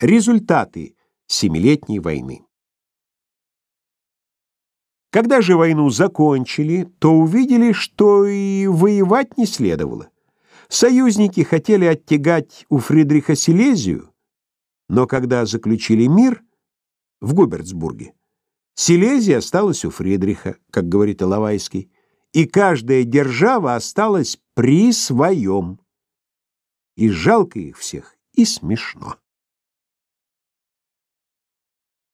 Результаты Семилетней войны. Когда же войну закончили, то увидели, что и воевать не следовало. Союзники хотели оттягать у Фридриха Силезию, но когда заключили мир в Губерцбурге, Силезия осталась у Фридриха, как говорит Иловайский, и каждая держава осталась при своем. И жалко их всех, и смешно.